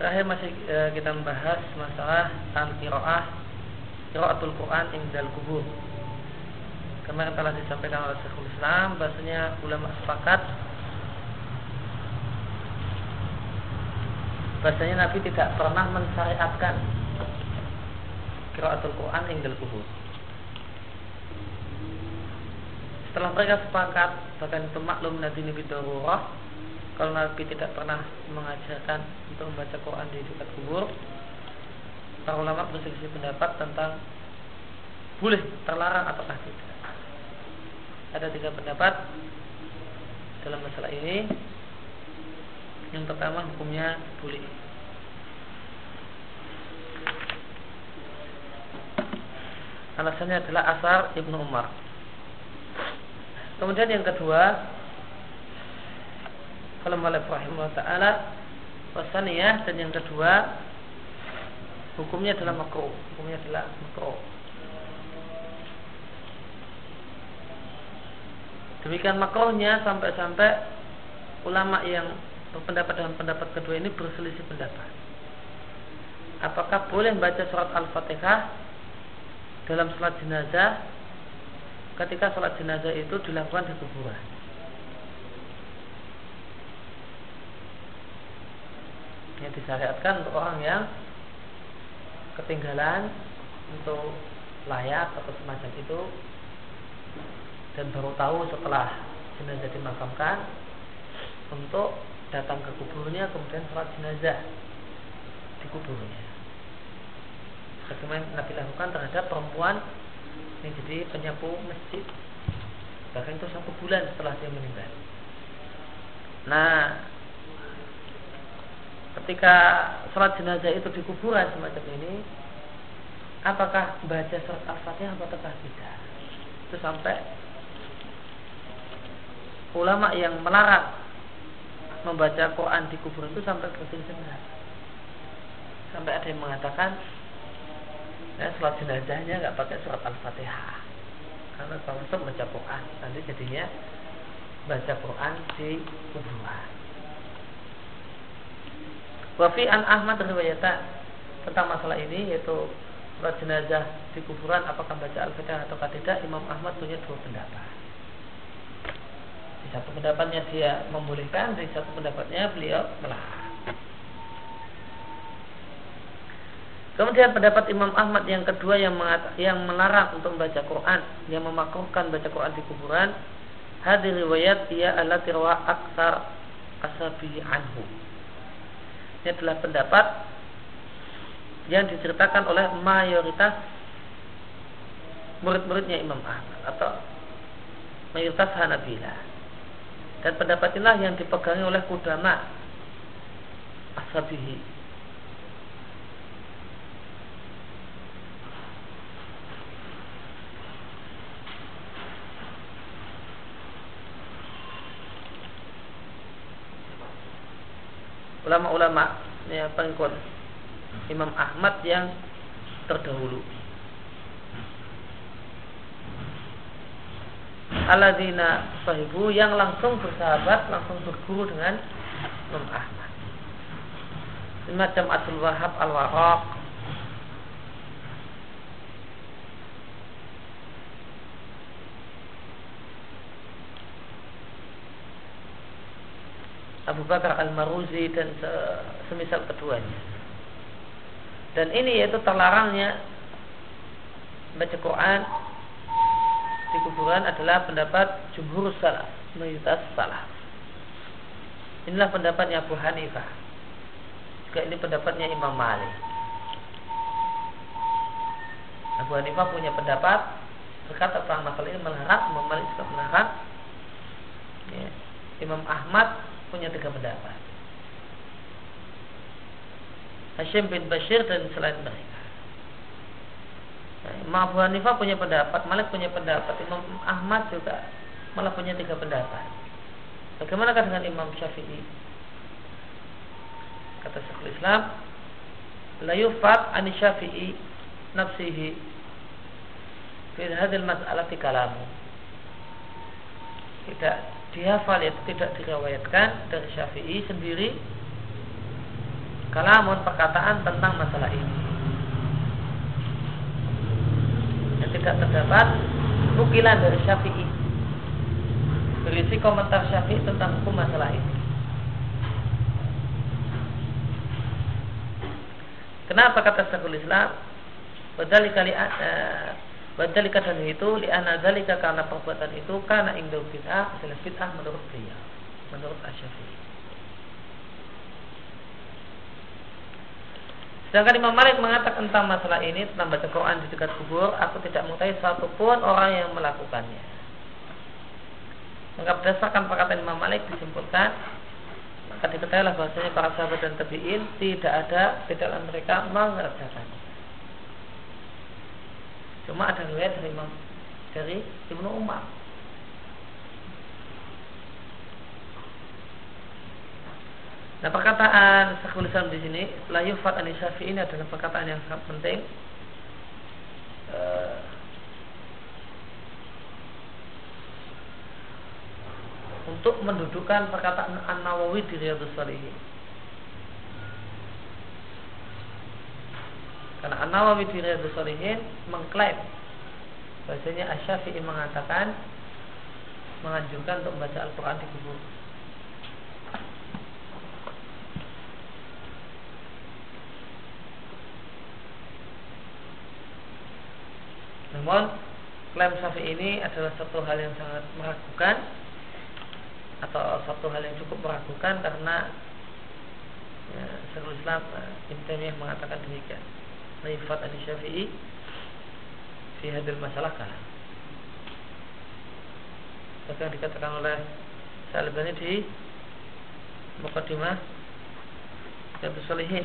Terakhir masih e, kita membahas masalah al-qiraah qiraatul Quran indal kubur. Kemarin telah disampaikan oleh Syekhul Islam bahasanya ulama sepakat bahasanya Nabi tidak pernah mensyariatkan qiraatul Quran indal kubur. Setelah mereka sepakat bahkan itu maklum Nabi Nabi Darurah kalau Nabi tidak pernah mengajarkan untuk membaca Quran di dekat kubur para ulama berselisih pendapat tentang boleh terlarang ataukah tidak. Ada tiga pendapat dalam masalah ini. Yang pertama hukumnya boleh. Alasannya adalah asar Ibnu Umar. Kemudian yang kedua kalau Malik rahimahullah taala wasaniyah dan yang kedua hukumnya adalah makruh. Hukumnya adalah makruh. Demikian makruhnya sampai-sampai ulama yang berpendapat dengan pendapat kedua ini berselisih pendapat. Apakah boleh membaca surat al-fatihah dalam sholat jenazah? Ketika sholat jenazah itu dilakukan di kuburan yang disyariatkan untuk orang yang ketinggalan untuk layak atau semacam itu dan baru tahu setelah jenazah dimakamkan untuk datang ke kuburnya kemudian sholat jenazah di kuburnya. Bagaimana Nabi lakukan terhadap perempuan yang jadi penyapu masjid. Bahkan itu satu bulan setelah dia meninggal. Nah ketika sholat jenazah itu di kuburan semacam ini apakah baca surat al-fatihah atau tidak? Itu sampai ulama yang melarang membaca Quran di kuburan itu sampai berselisih sampai ada yang mengatakan ya, sholat jenazahnya nggak pakai surat al-fatihah. Karena termasuk baca Quran nanti jadinya baca Quran di kuburan Wafi an Ahmad riwayatan tentang masalah ini yaitu sholat jenazah di kuburan apakah baca al-fatihah atau tidak Imam Ahmad punya dua pendapat di satu pendapatnya dia membolehkan di satu pendapatnya beliau melarang Kemudian pendapat Imam Ahmad yang kedua yang yang melarang untuk membaca Quran, yang memakruhkan baca Quran di kuburan, hadir riwayat dia adalah tirwa aksar asabi anhu. Ini adalah pendapat yang diceritakan oleh mayoritas murid-muridnya Imam Ahmad atau mayoritas Hanabila. Dan pendapat inilah yang dipegangi oleh kudama ashabihi ulama-ulama ya, pengikut Imam Ahmad yang terdahulu. Aladina sahibu yang langsung bersahabat, langsung berguru dengan Imam Ahmad. Semacam Abdul Wahab Al-Waraq Abu Bakar Al-Maruzi dan semisal keduanya. Dan ini yaitu terlarangnya baca Quran di kuburan adalah pendapat jumhur salaf, mayoritas salaf. Inilah pendapatnya Abu Hanifah. Juga ini pendapatnya Imam Malik. Abu Hanifah punya pendapat berkata tentang masalah ini melarang, Imam Malik juga melarang. Ya. Imam Ahmad punya tiga pendapat. Hashim bin Bashir dan selain mereka. Nah, Hanifah punya pendapat, Malik punya pendapat, Imam Ahmad juga malah punya tiga pendapat. Bagaimana dengan Imam Syafi'i? Kata Syekhul Islam, la yufat an Syafi'i nafsihi fi hadhil mas'alati kalamu. Tidak dihafal itu tidak diriwayatkan dari Syafi'i sendiri kalamun perkataan tentang masalah ini. Yang tidak terdapat nukilan dari Syafi'i berisi komentar Syafi'i tentang hukum masalah ini. Kenapa kata Syekhul Islam? Badali kali uh, Badali kata itu li anadzalika karena perbuatan itu karena indul bid'ah adalah bid'ah menurut dia, menurut Asy-Syafi'i. Sedangkan Imam Malik mengatakan tentang masalah ini tentang baca Quran di dekat kubur, aku tidak mengetahui satupun orang yang melakukannya. Maka berdasarkan perkataan Imam Malik disimpulkan maka diketahuilah bahwasanya para sahabat dan tabiin tidak ada di dalam mereka mengerjakannya. Cuma ada riwayat dari Imam dari Ibnu Umar Nah perkataan Syekhul Islam di sini la yufat an ini adalah perkataan yang sangat penting. Uh, untuk mendudukkan perkataan An Nawawi di Riyadhus Shalihin. Karena An Nawawi di Riyadhus Shalihin mengklaim bahasanya Asy-Syafi'i mengatakan menganjurkan untuk membaca Al-Quran di kubur. Namun klaim Syafi'i ini adalah satu hal yang sangat meragukan atau satu hal yang cukup meragukan karena ya, Syekhul Islam eh, Ibn Taimiyah mengatakan demikian. Naifat Adi Syafi'i fi hadil masalah kalah. Bahkan dikatakan oleh Salibani di Muqaddimah Yaitu Salihin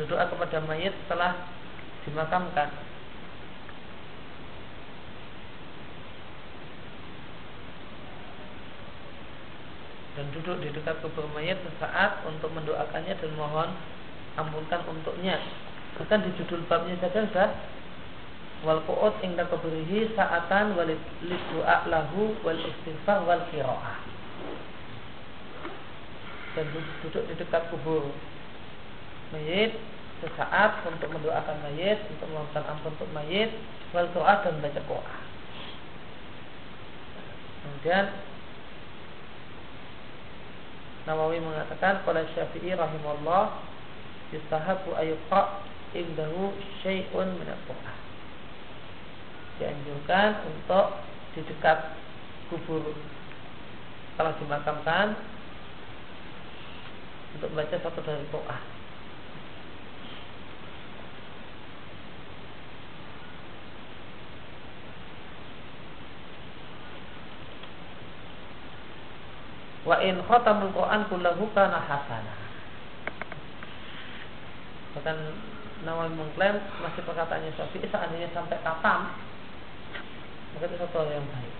berdoa kepada mayat setelah dimakamkan. Dan duduk di dekat kubur mayat sesaat untuk mendoakannya dan mohon ampunkan untuknya. Bahkan di judul babnya saja sudah wal qu'ud inda kubrihi sa'atan walid du'a lahu wal istighfar wal qiraah. Dan duduk di dekat kubur mayit sesaat untuk mendoakan mayit, untuk memohon ampun untuk mayit, wal doa dan baca doa. Kemudian Nawawi mengatakan pada Syafi'i rahimahullah yustahabu ayyuqa indahu syai'un min al-Qur'an. Dianjurkan untuk di dekat kubur setelah dimakamkan untuk baca satu dari doa Wa in khatamul Quran kullahu kana hasana. Bahkan Nawawi mengklaim masih perkataannya Syafi'i seandainya sampai katam maka itu satu hal yang baik.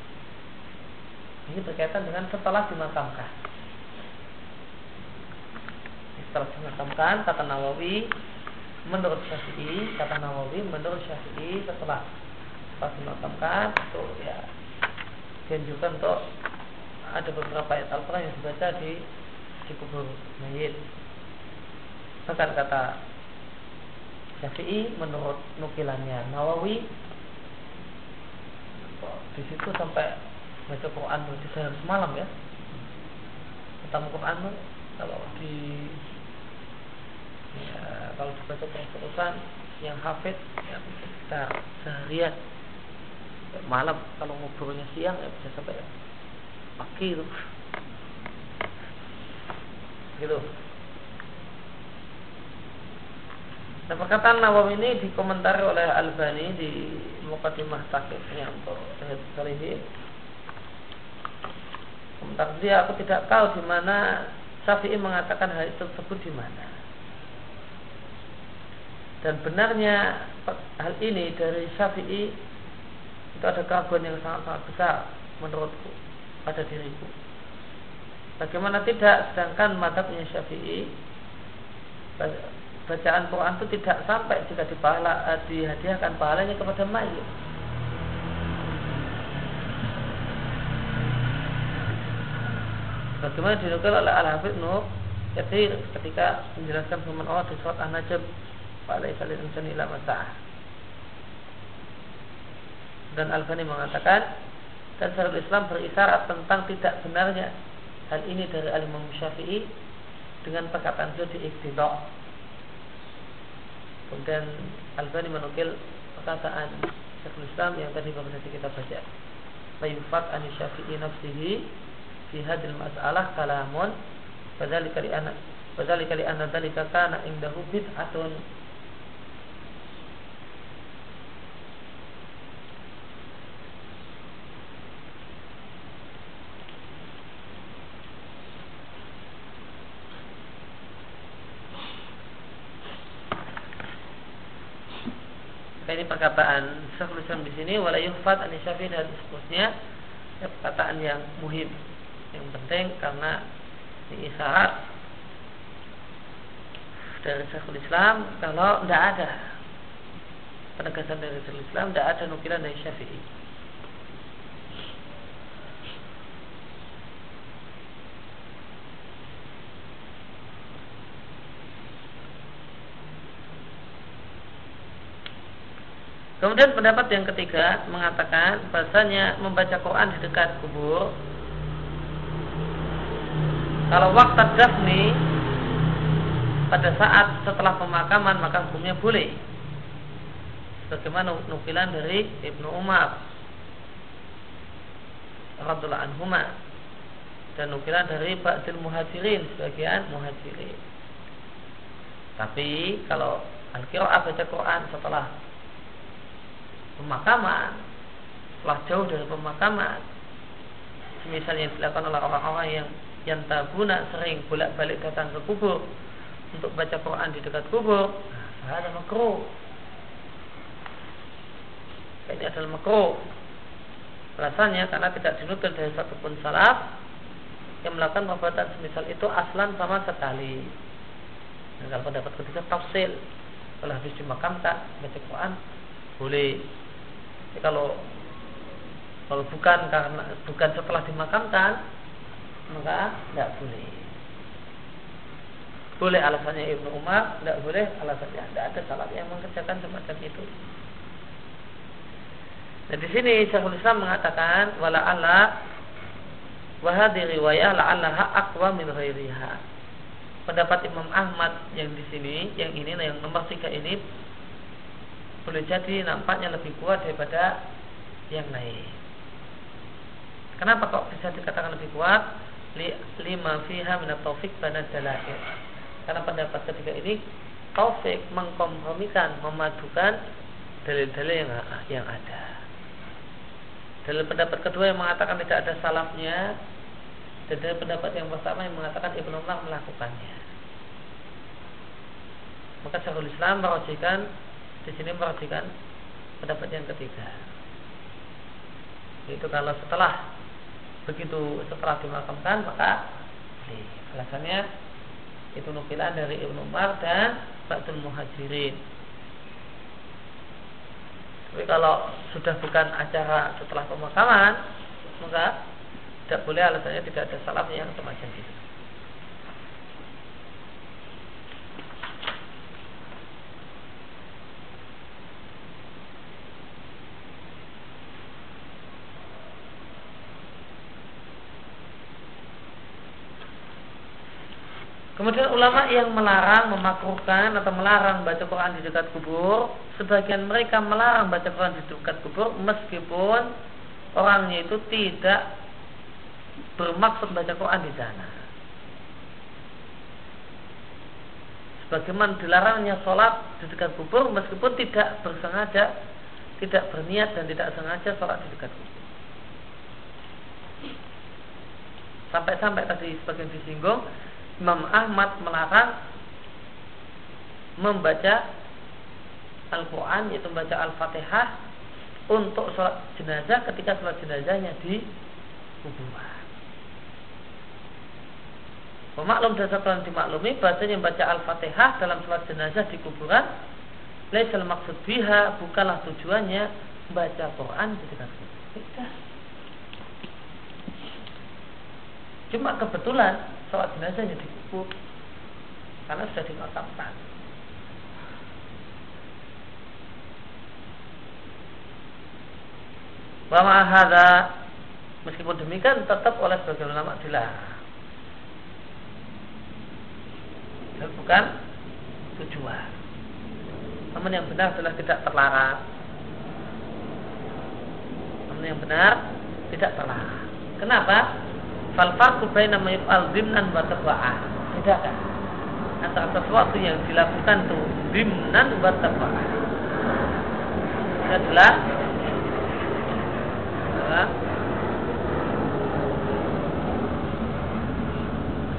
Ini berkaitan dengan setelah dimakamkan. Setelah dimakamkan, kata Nawawi, menurut Syafi'i, kata Nawawi, menurut Syafi'i setelah setelah dimakamkan itu ya dianjurkan untuk ada beberapa ayat Al-Quran yang dibaca di di kubur mayit. Bahkan kata Syafi'i menurut nukilannya Nawawi di situ sampai baca Quran di sehari semalam ya. Tentang Quran kalau di ya, kalau dibaca terus-terusan yang hafid ya sekitar seharian malam kalau ngobrolnya siang ya bisa sampai pagi itu gitu Dan perkataan Nawawi ini dikomentari oleh Al-Bani di Muqaddimah Takifnya untuk kali ini. Komentar dia, aku tidak tahu di mana Syafi'i mengatakan hal tersebut di mana. Dan benarnya hal ini dari Syafi'i itu ada keraguan yang sangat-sangat besar menurutku pada diriku. Bagaimana tidak sedangkan madhabnya Syafi'i bacaan Quran itu tidak sampai jika dipahala, eh, dihadiahkan pahalanya kepada mayit. Bagaimana dinukil oleh Al-Hafidh Nur Kathir ketika menjelaskan firman Allah di surat An-Najm pada salil insani ila masa'ah. Dan Al-Bani mengatakan dan Syarul Islam berisyarat tentang tidak benarnya hal ini dari Al-Imam Syafi'i dengan perkataan itu di Kemudian Al-Bani menukil perkataan Syekhul Islam yang tadi baru saja kita baca. Fayufat an Syafi'i nafsihi fi hadil mas'alah kalamun fadzalika li anna fadzalika li anna dzalika kana indahu bid'atun ini perkataan Syekhul di sini wala yuhfat an dan seterusnya. Ya, perkataan yang muhim yang penting karena ini isyarat dari Syekhul Islam kalau tidak ada penegasan dari Syekhul Islam tidak ada nukilan dari Syafi'i Kemudian pendapat yang ketiga mengatakan bahasanya membaca Quran di dekat kubur kalau waktu dafni pada saat setelah pemakaman maka hukumnya boleh. Bagaimana nukilan dari Ibnu Umar radhiallahu anhuma dan nukilan dari Ba'dil Muhajirin sebagian Muhajirin. Tapi kalau Al-Qira'ah baca Quran setelah pemakaman. Setelah jauh dari pemakaman. Misalnya dilakukan oleh orang-orang yang yang tabuna sering bolak-balik datang ke kubur. Untuk baca Quran di dekat kubur. Nah, ada makro ini adalah makro alasannya karena tidak dinukil dari satupun salaf yang melakukan perbuatan semisal itu aslan sama sekali. Nah, kalau pendapat ketiga tafsil. Kalau habis dimakamkan baca Quran boleh jadi kalau kalau bukan karena bukan setelah dimakamkan maka tidak boleh. Boleh alasannya Ibnu Umar, tidak boleh alasannya tidak ada salah yang mengerjakan semacam itu. Dan di sini Syekhul Islam mengatakan wala Allah wahadi riwayah la Allah akwa min ghairiha. Pendapat Imam Ahmad yang di sini, yang ini, yang nomor tiga ini boleh jadi nampaknya lebih kuat daripada yang lain. Kenapa kok bisa dikatakan lebih kuat? Lima fiha minat taufik bana dalail. Karena pendapat ketiga ini taufik mengkompromikan, memadukan dalil-dalil yang yang ada. Dalil pendapat kedua yang mengatakan tidak ada salafnya dan dalil pendapat yang pertama yang mengatakan Ibnu Umar melakukannya. Maka Syekhul Islam merojikan di sini perhatikan pendapat yang ketiga. Itu kalau setelah begitu setelah dimakamkan maka alasannya itu nukilan dari Ibnu Umar dan Ba'dul Muhajirin. Tapi kalau sudah bukan acara setelah pemakaman, maka tidak boleh alasannya tidak ada salam yang semacam itu. Kemudian ulama yang melarang, memakruhkan atau melarang baca Quran di dekat kubur, sebagian mereka melarang baca Quran di dekat kubur meskipun orangnya itu tidak bermaksud baca Quran di sana. bagaimana dilarangnya sholat di dekat kubur meskipun tidak bersengaja, tidak berniat dan tidak sengaja sholat di dekat kubur. Sampai-sampai tadi sebagian disinggung, Imam Ahmad melarang membaca Al-Quran yaitu membaca Al-Fatihah untuk sholat jenazah ketika sholat jenazahnya di kuburan. Pemaklum dan yang dimaklumi bahasanya membaca Al-Fatihah dalam sholat jenazah di kuburan Laisal maksud biha bukanlah tujuannya membaca Quran di dekat kubur. Cuma kebetulan sholat jenazahnya di kubur karena sudah dimakamkan. Wa hadza meskipun demikian tetap oleh sebagian ulama dilarang. Dan bukan tujuan. Namun yang benar adalah tidak terlarang. Namun yang benar tidak terlarang. Kenapa? Fal farqu baina ma yuf'al dimnan wa taba'ah. Bedakan antara sesuatu yang dilakukan tuh dimnan wa taba'ah. Ini adalah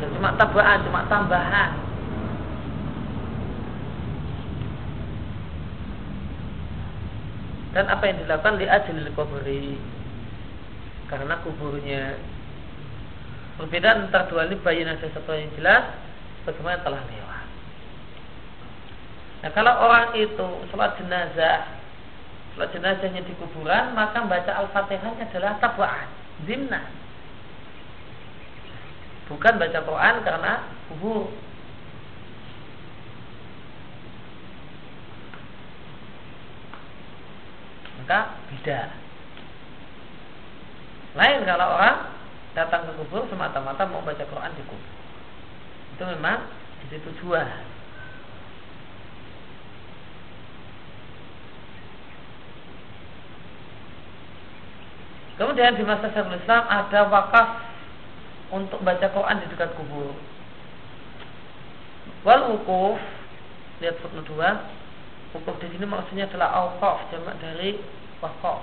dan cuma tabaan, cuma tambahan. Dan apa yang dilakukan di ajlil kuburi karena kuburnya Perbedaan antara dua ini bayi ada sesuatu yang jelas bagaimana telah lewat. Nah kalau orang itu sholat jenazah, sholat jenazahnya di kuburan, maka baca al-fatihahnya adalah tabwaan, zimna. Bukan baca Quran karena kubur. Maka beda. Lain kalau orang datang ke kubur semata-mata mau baca Quran di kubur. Itu memang jadi tujuan. Kemudian di masa Syekhul Islam ada wakaf untuk baca Quran di dekat kubur. Wal wukuf lihat footnote 2 wukuf di sini maksudnya adalah awqaf jamak dari wakaf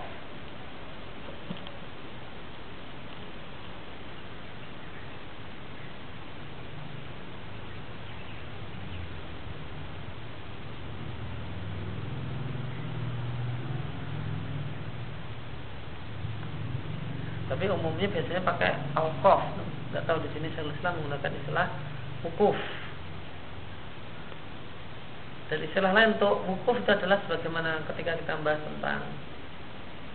tapi umumnya biasanya pakai alkof nggak tahu di sini Syaikhul Islam menggunakan istilah wukuf. Dan istilah lain untuk wukuf itu adalah sebagaimana ketika kita bahas tentang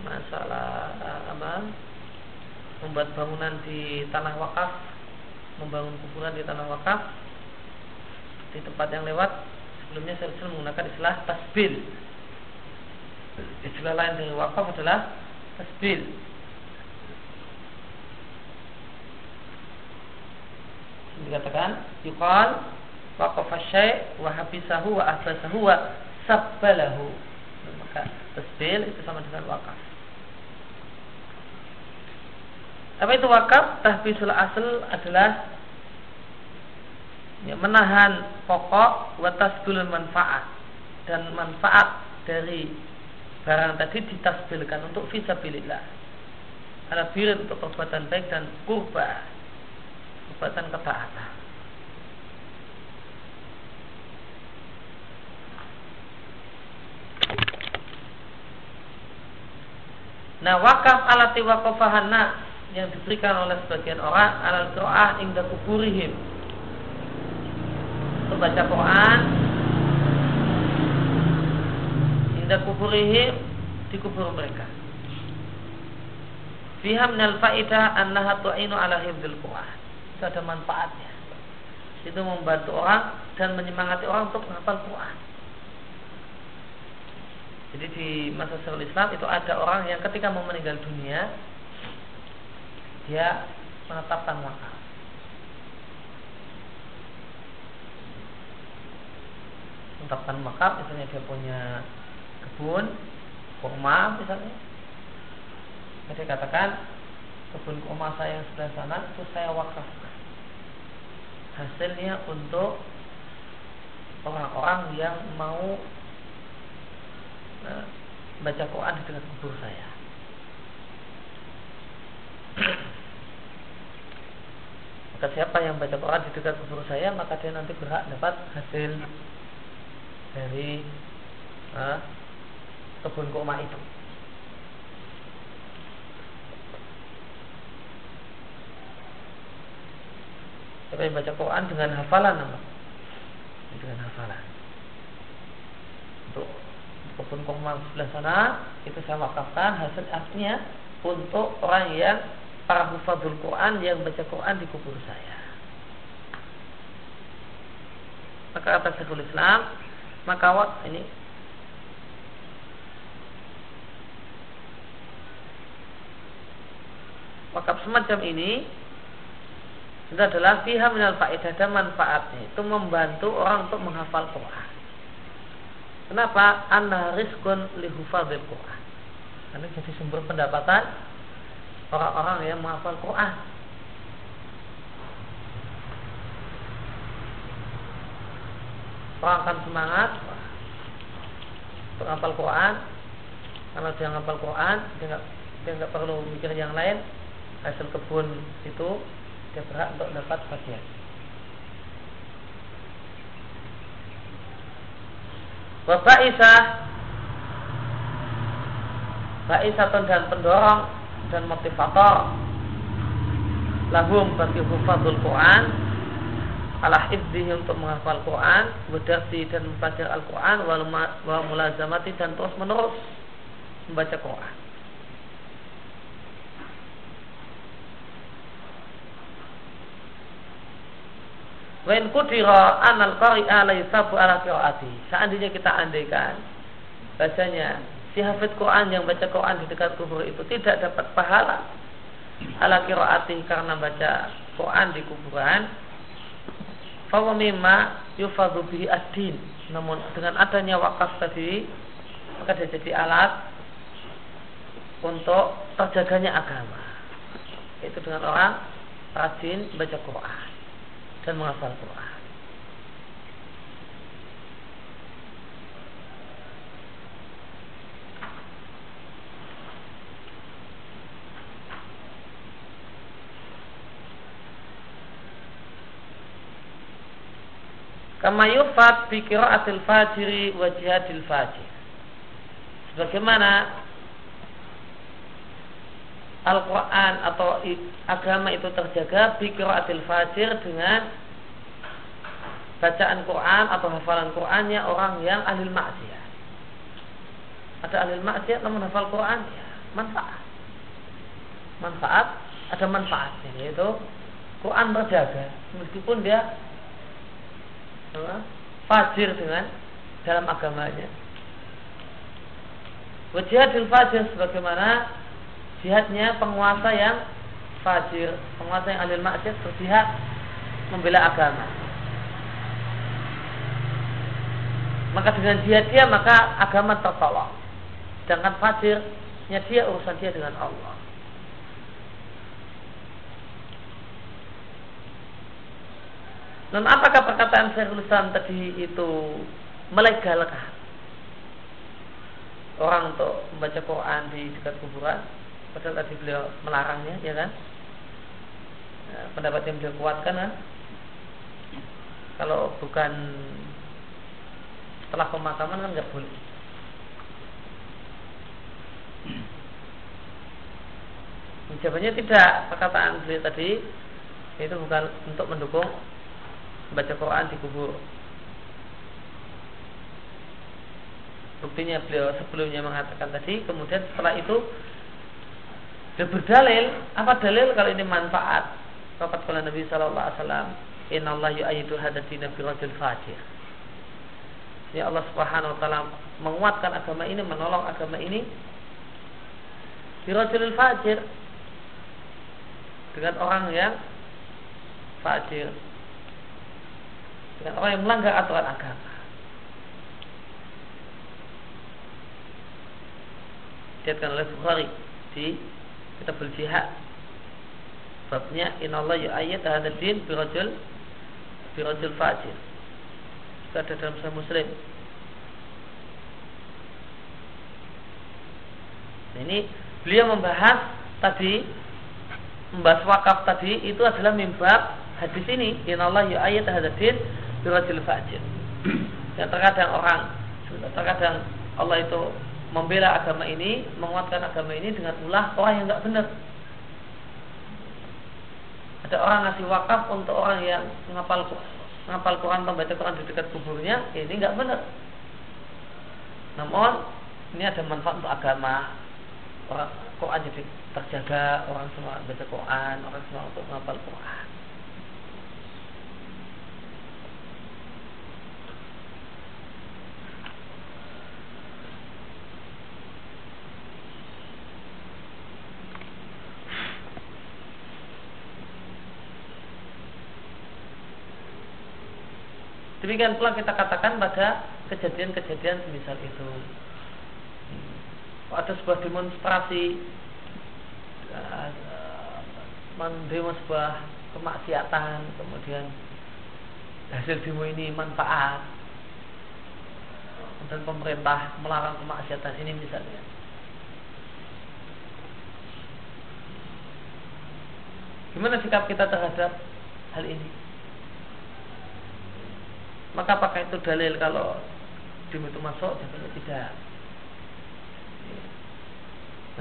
masalah eh, apa membuat bangunan di tanah wakaf membangun kuburan di tanah wakaf di tempat yang lewat. Sebelumnya saya menggunakan istilah tasbil. Istilah lain dari wakaf adalah tasbil dikatakan yuqal waqafa syai' wa habisahu wa ahbasahu wa sabbalahu. Maka tasbil itu sama dengan wakaf apa itu wakaf tahbisul asal adalah ya, menahan pokok wa tasbil manfaat. Dan manfaat dari barang tadi ditasbilkan untuk visabilillah ala birin untuk perbuatan baik dan kurba perbuatan ketaatan. Nah wakaf alati wakafahana yang diberikan oleh sebagian orang alal doa inda kuburihim untuk baca Quran inda kuburihim di kubur mereka. Fiha minal faidah annaha tu'inu ala hifdzil Quran itu ada manfaatnya. Itu membantu orang dan menyemangati orang untuk menghafal Quran. Jadi di masa Syekhul Islam itu ada orang yang ketika mau meninggal dunia dia menetapkan wakaf. Menetapkan wakaf misalnya dia punya kebun kurma misalnya. Dia katakan kebun kurma saya yang sebelah sana itu saya wakafkan hasilnya untuk orang-orang yang mau uh, baca Quran di dekat kubur saya. Maka siapa yang baca Quran di dekat kubur saya maka dia nanti berhak dapat hasil dari uh, kebun kurma itu. Siapa yang baca Quran dengan hafalan apa? Dengan hafalan. Untuk kebun kurma sebelah sana itu saya wakafkan hasil aslinya untuk orang yang para hufadzul Quran yang baca Quran di kubur saya. Maka kata Syekhul Islam, maka ini wakaf semacam ini itu adalah fiha minal faedah dan manfaatnya itu membantu orang untuk menghafal Quran. Kenapa? Anna rizkun lihufadil Quran. Karena jadi sumber pendapatan orang-orang yang menghafal Quran. Orang akan semangat untuk menghafal Quran. Karena dia menghafal Quran, dia nggak dia nggak perlu mikir yang lain. Hasil kebun itu dia berhak untuk dapat bagian. Wabaisa Baisatun dan pendorong dan motivator lahum bagi hufadzul Quran ala hifdzihi untuk menghafal Quran berdasi dan membaca Al-Quran wa mulazamati dan terus menerus membaca Quran Wa in anal qari'a la yusabu ala qiraati. Seandainya kita andaikan bacanya si hafid Quran yang baca Quran di dekat kubur itu tidak dapat pahala ala qiraati karena baca Quran di kuburan. Fa mimma yufadhu bihi ad-din. Namun dengan adanya wakaf tadi maka dia jadi alat untuk terjaganya agama. Itu dengan orang rajin baca Quran dan menghafal Quran. Kama yufat bi qiraatil fajiri wa jihadil fajir. Sebagaimana Al-Quran atau agama itu terjaga bikiraatil fajir dengan bacaan Quran atau hafalan Qurannya orang yang ahli maksiat. Ada ahli maksiat namun hafal Quran ya manfaat. Manfaat ada manfaatnya yaitu Quran terjaga meskipun dia fajir dengan dalam agamanya. Wajihadil fajir sebagaimana jihadnya penguasa yang fajir, penguasa yang alil maksiat berjihad membela agama. Maka dengan jihad dia maka agama tertolong. Sedangkan fajirnya dia urusan dia dengan Allah. Dan apakah perkataan Syekhul Islam tadi itu melegalkan orang untuk membaca Quran di dekat kuburan? Padahal tadi beliau melarangnya, ya kan? Ya, pendapat yang beliau kuatkan kan? Kalau bukan setelah pemakaman kan nggak boleh. Jawabannya tidak perkataan beliau tadi itu bukan untuk mendukung baca Quran di kubur. Buktinya beliau sebelumnya mengatakan tadi, kemudian setelah itu dia berdalil, apa dalil kalau ini manfaat? Bapak kala Nabi Sallallahu Alaihi Wasallam, Inna Allah yu'ayidu rajul fajir. Ya Allah Subhanahu Wa Taala menguatkan agama ini, menolong agama ini bi rajul fajir dengan orang yang fajir dengan orang yang melanggar aturan agama. Dikatakan oleh Bukhari di kita berjihad. Babnya inallah ya ayat hadadin birajul birajul fajir. Itu ada dalam Sahih Muslim. Nah, ini beliau membahas tadi membahas wakaf tadi itu adalah mimbab hadis ini. Allah ya ayat hadatin birajil fajir. Dan terkadang orang terkadang Allah itu membela agama ini menguatkan agama ini dengan ulah orang yang nggak benar. Ada orang ngasih wakaf untuk orang yang ngapal ngapal Quran membaca Quran di dekat kuburnya ya ini nggak benar. Namun ini ada manfaat untuk agama. Orang Quran jadi terjaga orang semua baca Quran orang semua untuk menghafal Quran Demikian pula kita katakan pada kejadian-kejadian semisal itu. Ada sebuah demonstrasi uh, mendemo sebuah kemaksiatan, kemudian hasil demo ini manfaat dan pemerintah melarang kemaksiatan ini misalnya. Gimana sikap kita terhadap hal ini? Maka apakah itu dalil kalau dim itu masuk? Jawabannya tidak.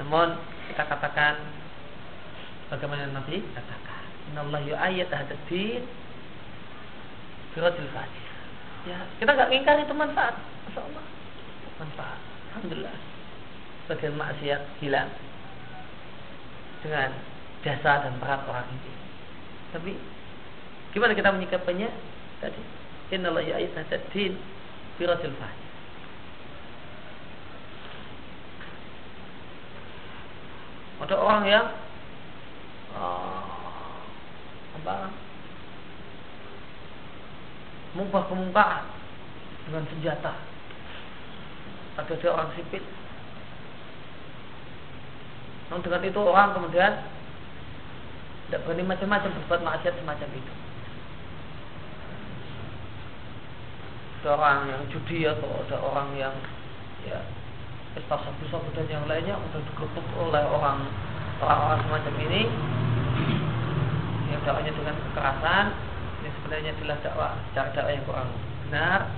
Namun kita katakan bagaimana Nabi katakan, Inallah ayat hadad din Firajil fajir. Ya, kita nggak ingkar itu manfaat. Allah. Manfaat. Alhamdulillah. Bagian maksiat hilang dengan jasa dan peran orang ini. Tapi gimana kita menyikapinya tadi? Inna Allah ya'idna din firasil fahim. Ada orang yang uh, apa mubah kemungkaan dengan senjata. Ada dia orang sipil. Namun dengan itu orang kemudian tidak berani macam-macam berbuat maksiat semacam itu. Ada orang yang judi atau ada orang yang ya pesta sabu-sabu dan yang lainnya untuk diketuk oleh orang orang-orang semacam ini. Yang dakwanya dengan kekerasan ini sebenarnya adalah dakwah cara dakwah yang kurang benar.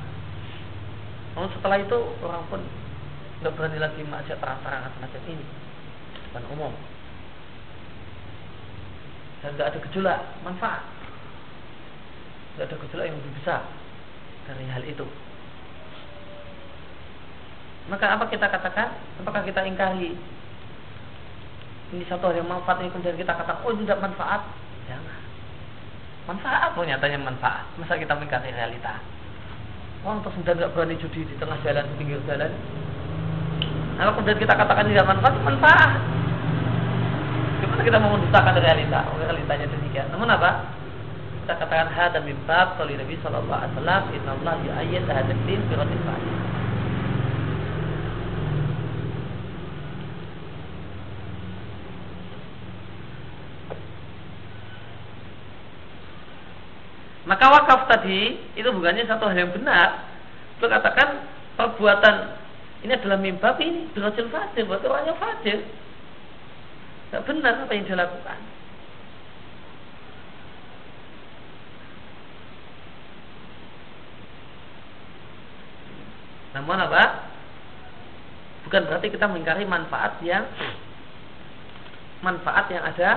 Namun setelah itu orang pun tidak berani lagi maksiat terang-terangan semacam ini dan umum. Dan tidak ada gejolak manfaat. Tidak ada gejolak yang lebih besar dari hal itu. Maka apa kita katakan? Apakah kita ingkari? Ini satu hal yang manfaat ini kemudian kita katakan, oh tidak manfaat. Jangan. Manfaat apa nyatanya manfaat? Masa kita mengingkari realita? Orang terus sudah tidak berani judi di tengah jalan, di pinggir jalan. Kalau kemudian kita katakan tidak manfaat, manfaat. Gimana kita mau mendustakan realita? Realitanya demikian. Namun apa? Kita katakan hada min bab qali Nabi sallallahu alaihi wasallam inna Allah yu'ayyid hadzal din bi radil fa'il. Maka wakaf tadi itu bukannya satu hal yang benar. Itu katakan perbuatan ini adalah mimbab ini berhasil fajir, buat orangnya fajir. Tidak benar apa yang dilakukan. Namun apa? Bukan berarti kita mengingkari manfaat yang manfaat yang ada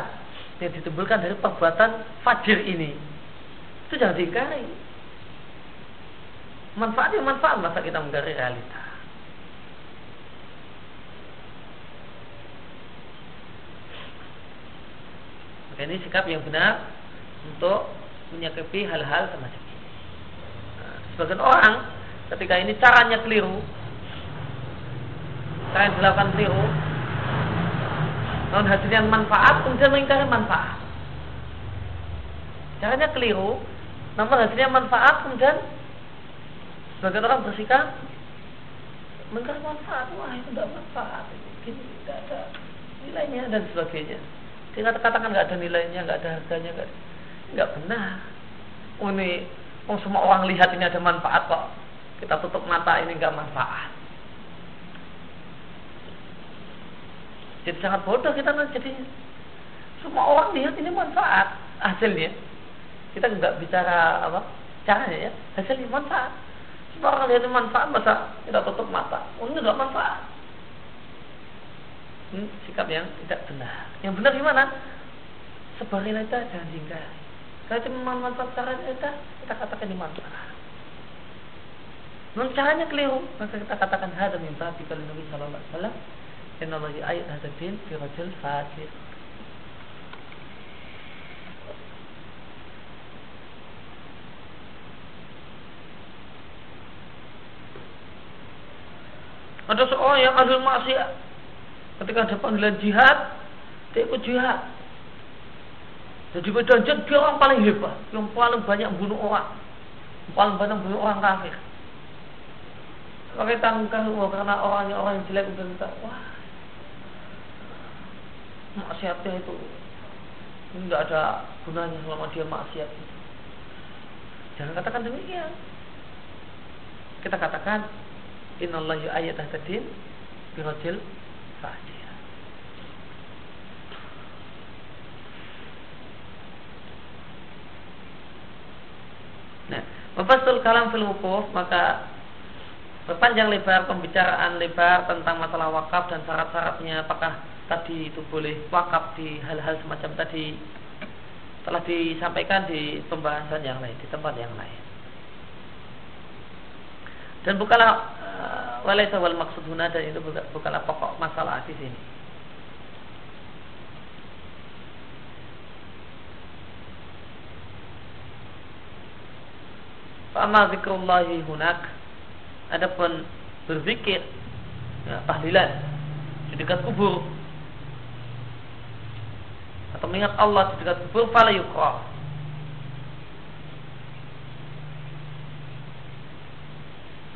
yang ditimbulkan dari perbuatan fajir ini. Itu jangan diingkari. Manfaat yang manfaat masa kita mengingkari realita. Ini sikap yang benar untuk menyikapi hal-hal semacam ini. Nah, sebagian orang ketika ini caranya keliru cara yang dilakukan keliru namun hasilnya manfaat kemudian mengingkari manfaat. Caranya keliru namun hasilnya manfaat kemudian sebagian orang bersikap mengingkari manfaat wah itu tidak manfaat tidak ada nilainya dan sebagainya. Dia katakan nggak ada nilainya nggak ada harganya nggak nggak benar. Oh, ini Oh, semua orang lihat ini ada manfaat kok. Kita tutup mata ini nggak manfaat. Jadi sangat bodoh kita nanti jadi semua orang lihat ini manfaat hasilnya. Kita nggak bicara apa caranya ya hasilnya manfaat. Semua orang lihat ini manfaat masa kita tutup mata. Oh, ini nggak manfaat. Ini sikap yang tidak benar. Yang benar gimana? Sebarilah jangan tinggal. Saya cuma manfaat caranya kita, kita katakan dimanfaat. Non caranya keliru, maka kita katakan hada min babi kalau Nabi sallallahu alaihi wasallam inna bagi ayat hada din fi. Ada seorang yang ahli maksiat ketika ada panggilan jihad, dia ikut jihad. Jadi jihad dia orang paling hebat, yang paling banyak bunuh orang, paling banyak bunuh orang kafir. Maka tangkah wah, karena orangnya orang yang jelek udah minta, wah maksiatnya itu tidak ada gunanya selama dia maksiat. Jangan katakan demikian. Kita katakan Innallahi ayat tadin birajil fahdi. Nah, Mafasul kalam fil wukuf maka berpanjang lebar pembicaraan lebar tentang masalah wakaf dan syarat-syaratnya apakah tadi itu boleh wakaf di hal-hal semacam tadi telah disampaikan di pembahasan yang lain di tempat yang lain. Dan bukanlah uh, walaisa wal maksud dan itu bukanlah pokok masalah di sini. Fa'ama zikrullahi hunak Adapun berzikir ya, Tahlilan Di dekat kubur Atau mengingat Allah di dekat kubur Fala yukra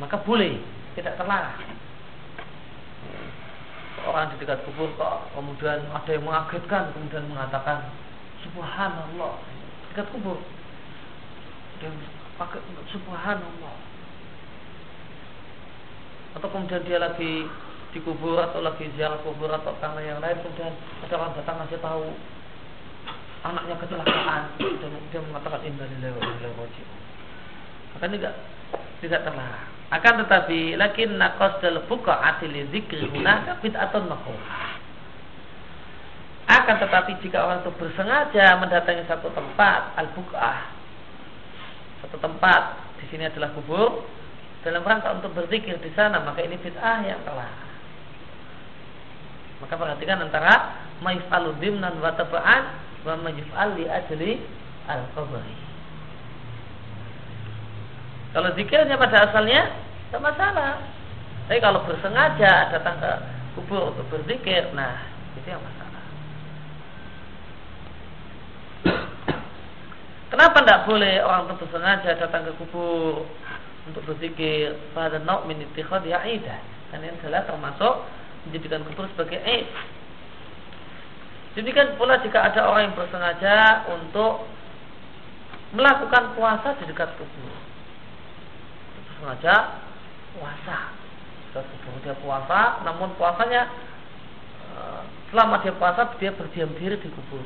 Maka boleh Tidak terlarang. Orang di dekat kubur kok Kemudian ada yang mengagetkan Kemudian mengatakan Subhanallah. Dekat kubur. Dan pakai subhanallah atau kemudian dia lagi dikubur atau lagi ziarah kubur atau karena yang lain kemudian ada orang datang ngasih tahu anaknya kecelakaan. Dan dia mengatakan indah lillahi wa inna maka ini tidak tidak terlarang. Akan tetapi lakin nakos dal buka atili zikri hunaka atau makruh akan tetapi jika orang itu bersengaja mendatangi satu tempat al bukah satu tempat di sini adalah kubur dalam rangka untuk berzikir di sana maka ini fit'ah yang telah. Maka perhatikan antara mayf'alu dimnan wa taba'an wa mayf'al li ajli al qabri kalau zikirnya pada asalnya tidak masalah. Tapi kalau bersengaja datang ke kubur untuk berzikir nah itu yang masalah. Kenapa tidak boleh orang itu bersengaja datang ke kubur untuk berzikir pada nau min ittikhad ya aidah. Karena ini adalah termasuk menjadikan kubur sebagai aid. Demikian pula jika ada orang yang bersengaja untuk melakukan puasa di dekat kubur. Bersengaja puasa dekat kubur dia puasa, namun puasanya eh, selama dia puasa dia berdiam diri di kubur.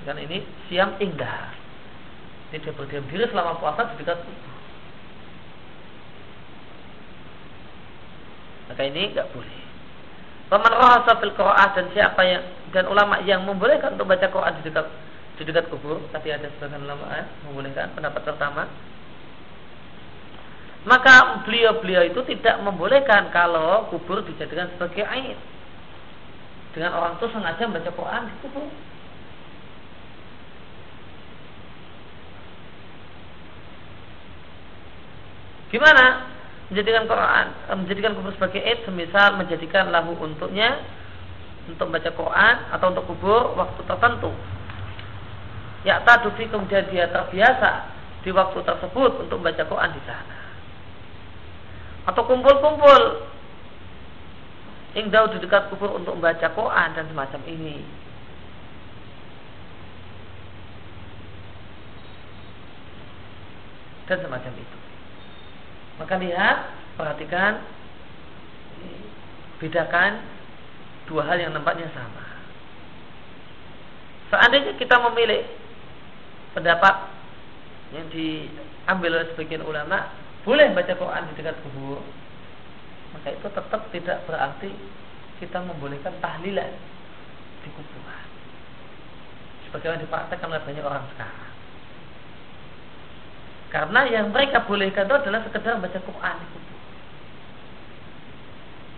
Kan ini siam indah. Dia berdiam diri selama puasa di dekat kubur. Maka ini nggak boleh. Paman rahasa fil Qur'an dan siapa yang dan ulama yang membolehkan untuk baca Quran di dekat di dekat kubur, tapi ada sebagian ulama eh, membolehkan pendapat pertama. Maka beliau-beliau itu tidak membolehkan kalau kubur dijadikan sebagai air. Dengan orang itu sengaja membaca Quran di kubur. Gimana? Menjadikan Quran, eh, menjadikan kubur sebagai id semisal menjadikan lahu untuknya untuk baca Quran atau untuk kubur waktu tertentu. Ya tadufi kemudian dia terbiasa di waktu tersebut untuk baca Quran di sana. Atau kumpul-kumpul ingdau di dekat kubur untuk membaca Quran dan semacam ini. Dan semacam itu. Maka lihat, perhatikan, bedakan dua hal yang nampaknya sama. Seandainya kita memilih pendapat yang diambil oleh sebagian ulama, boleh baca Quran di dekat kubur, maka itu tetap tidak berarti kita membolehkan tahlilan di kuburan. Sebagaimana dipraktekkan oleh banyak orang sekarang. Karena yang mereka bolehkan itu adalah sekedar baca Quran.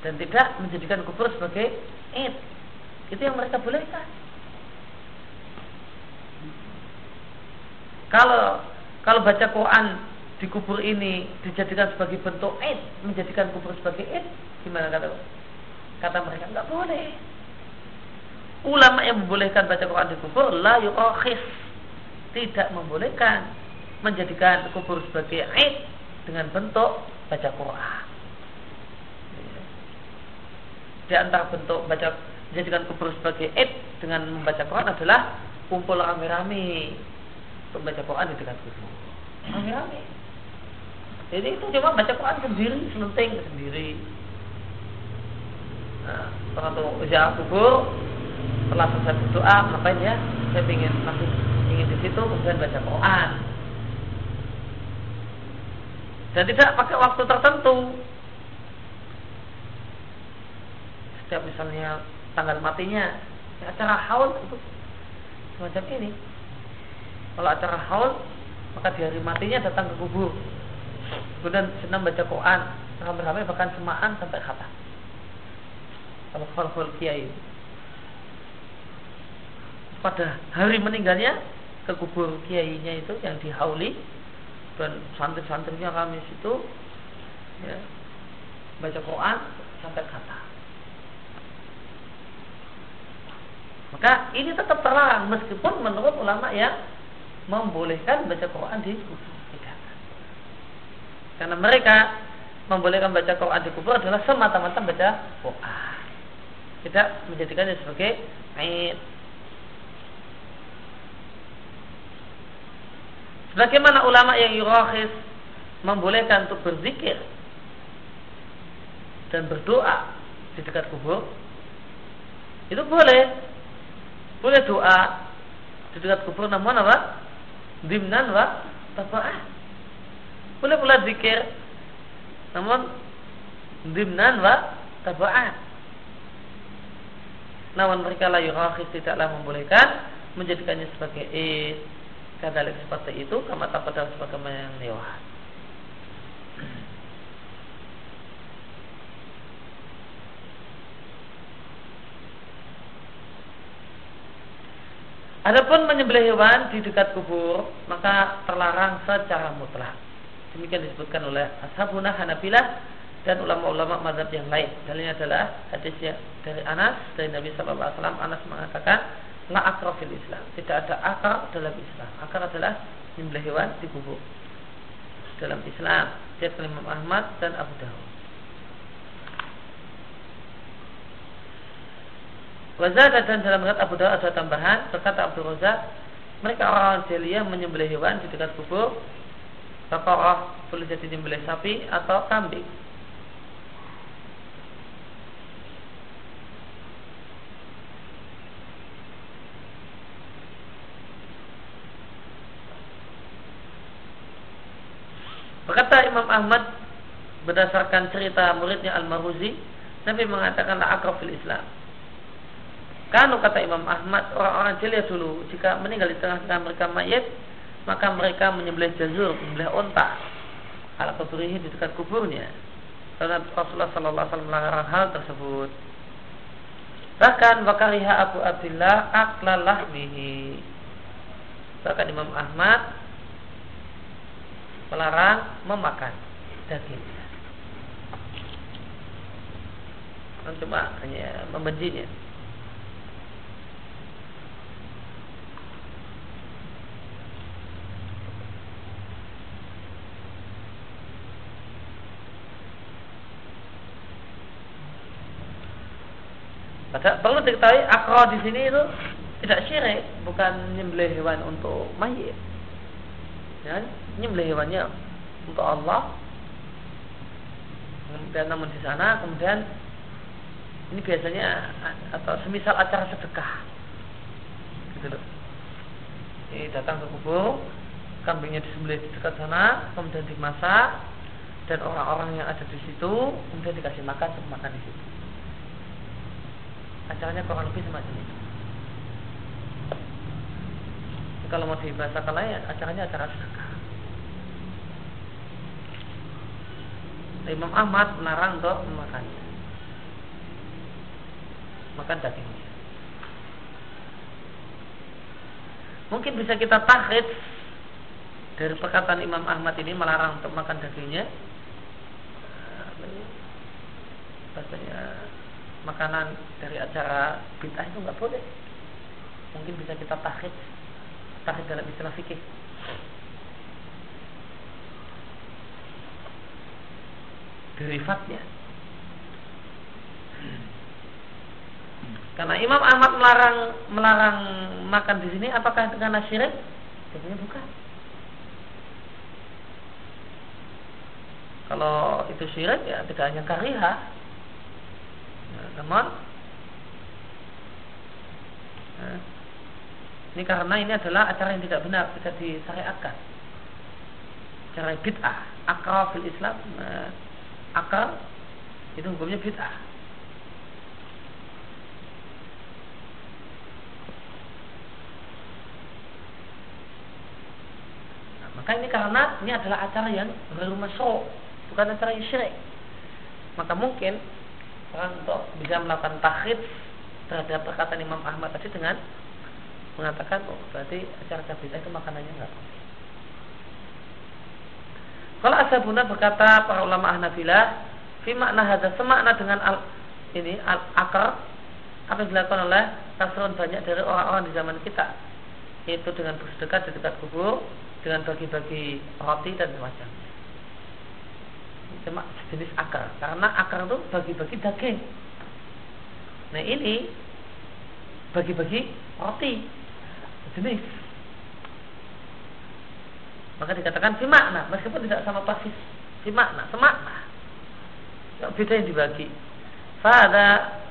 Dan tidak menjadikan kubur sebagai id. Itu yang mereka bolehkan. Kalau kalau baca Quran di kubur ini dijadikan sebagai bentuk id, menjadikan kubur sebagai id, gimana kata kata mereka nggak boleh. Ulama yang membolehkan baca Quran di kubur la tidak membolehkan menjadikan kubur sebagai aid dengan bentuk baca Quran. Di antara bentuk baca menjadikan kubur sebagai aid dengan membaca Quran adalah kumpul rame-rame untuk baca Quran di dekat kubur. Rame-rame. Jadi itu cuma baca Quran sendiri, selenting sendiri. Nah, waktu usia kubur setelah selesai berdoa ngapain ya? Saya ingin masih ingin di situ kemudian baca Quran dan tidak pakai waktu tertentu. Setiap misalnya tanggal matinya acara haul itu semacam ini. Kalau acara haul maka di hari matinya datang ke kubur. Kemudian senang baca Quran, ramai-ramai bahkan semaan sampai kata. Kalau hal-hal kiai pada hari meninggalnya ke kubur kiainya itu yang dihauli dan santri-santrinya kami situ ya, baca Quran sampai kata. Maka ini tetap terlarang meskipun menurut ulama yang membolehkan baca Quran di kubur. Karena mereka membolehkan baca Quran di kubur adalah semata-mata baca Quran. Tidak menjadikannya sebagai Sebagaimana ulama yang yurakhis membolehkan untuk berzikir dan berdoa di dekat kubur, itu boleh. Boleh doa di dekat kubur namun apa? Dimnan wa taba'ah. Boleh pula zikir namun dimnan wa taba'ah. Namun mereka la yurakhis tidaklah membolehkan menjadikannya sebagai id kadalik seperti itu kama pada sebagaimana yang lewat. Adapun menyembelih hewan di dekat kubur maka terlarang secara mutlak. Demikian disebutkan oleh Ashabuna Hanabilah dan ulama-ulama mazhab yang lain. Dalilnya adalah hadis dari Anas dari Nabi Wasallam. Anas mengatakan la Islam. Tidak ada akar dalam Islam. Akar adalah nyembelih hewan di kubur. Dalam Islam, Syekh Imam Ahmad dan Abu Dawud. Wazada dan dalam riwayat Abu Dawud ada tambahan berkata Abdul Razak mereka orang jahiliyah menyembelih hewan di dekat kubur Bakarah boleh jadi menyembelih sapi atau kambing Berkata Imam Ahmad berdasarkan cerita muridnya Al-Maruzi, Nabi mengatakan la akraf fil Islam. Kalau kata Imam Ahmad, orang-orang jahiliyah dulu jika meninggal di tengah-tengah mereka mayat, maka mereka menyembelih jazur, menyembelih onta ala kuburihi di dekat kuburnya. Karena Rasulullah Sallallahu Alaihi Wasallam melarang hal tersebut. Bahkan wakariha Abu Abdullah akla lahmihi. Bahkan Imam Ahmad melarang memakan dagingnya. Cuma hanya membencinya. Pada perlu diketahui akro di sini itu tidak syirik, bukan nyembelih hewan untuk mayit. Dan nyembelih hewannya untuk Allah. Kemudian namun di sana kemudian ini biasanya atau semisal acara sedekah. Gitu loh. Ini datang ke kubur kambingnya disembelih di dekat sana kemudian dimasak dan orang-orang yang ada di situ kemudian dikasih makan untuk makan di situ. Acaranya kurang lebih semacam itu kalau mau dibahasakan lain acaranya acara sedekah. Imam Ahmad melarang untuk memakan. Makan dagingnya. Mungkin bisa kita tahrij dari perkataan Imam Ahmad ini melarang untuk makan dagingnya. Bahasanya makanan dari acara bid'ah itu nggak boleh. Mungkin bisa kita tahrij tahrij dalam istilah fikih. Derivatnya karena Imam Ahmad melarang melarang makan di sini apakah karena syirik? Jawabnya bukan. Kalau itu syirik ya tidak hanya kariha, nah, namun nah, ini karena ini adalah acara yang tidak benar, tidak disyariatkan. Cara bid'ah, akal fil Islam, nah, akal itu hukumnya bid'ah. Nah, maka ini karena ini adalah acara yang baru masuk, bukan acara yang syirik. Maka mungkin orang untuk bisa melakukan takhid terhadap perkataan Imam Ahmad tadi dengan mengatakan oh berarti acara bid'ah itu makanannya enggak kalau Ashabuna berkata para ulama Hanafilah, fi makna hadza semakna dengan al, ini al akar apa yang dilakukan oleh kasron banyak dari orang-orang di zaman kita yaitu dengan bersedekah di dekat kubur dengan bagi-bagi roti dan semacamnya cuma sejenis akar karena akar itu bagi-bagi daging. Nah ini bagi-bagi roti jenis maka dikatakan si makna meskipun tidak sama persis si makna semakna beda yang dibagi. Pada